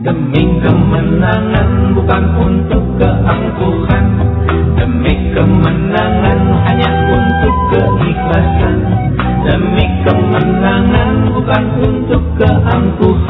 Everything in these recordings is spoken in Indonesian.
Demi kemenangan bukan untuk keangkuhan. Demi kemenangan hanya untuk keikhlasan. Demi kemenangan bukan untuk keangkuhan.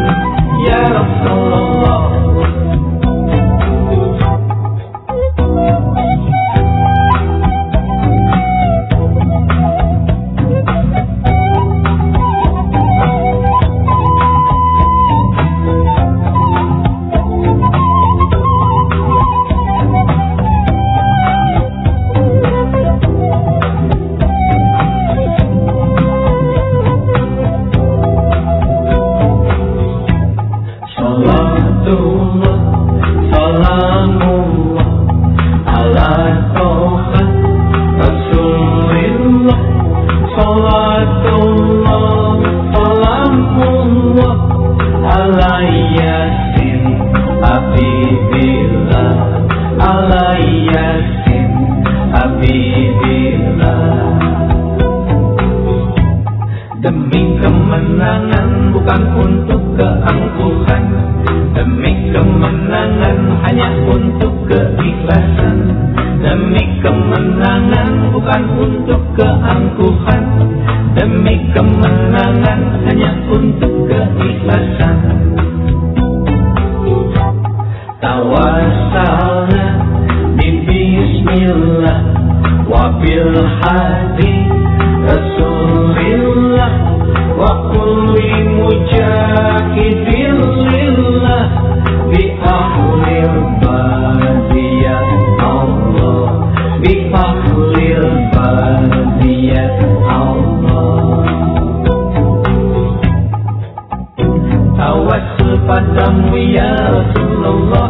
untuk keangkuhan. Demi kemenangan hanya untuk keikhlasan. Demi kemenangan bukan untuk keangkuhan. Demi kemenangan hanya untuk keikhlasan. Tawasalna di Bismillah Wabil hadi Rasulillah Wa kulli padamu ya Rasulullah.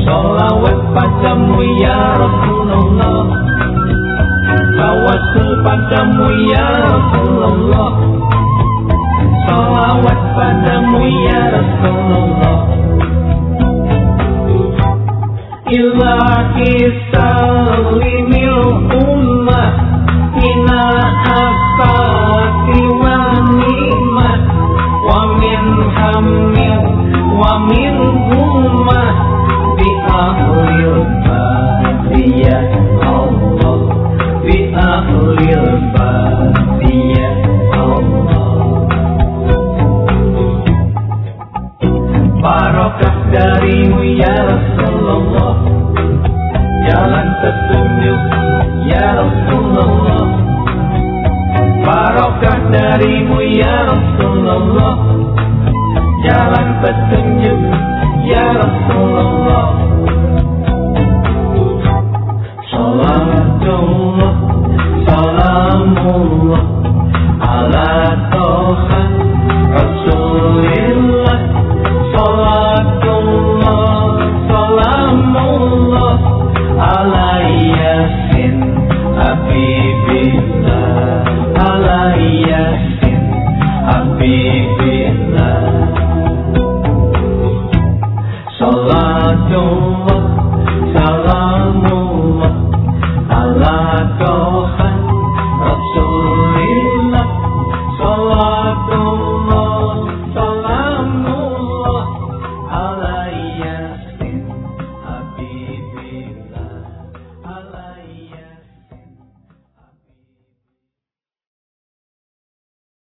Salawat padamu ya Rasulullah. Tawassul padamu ya Rasulullah darimu ya Rasulullah. Jalan petunjuk ya Rasulullah. Barakah darimu ya Rasulullah. Jalan petunjuk ya Rasulullah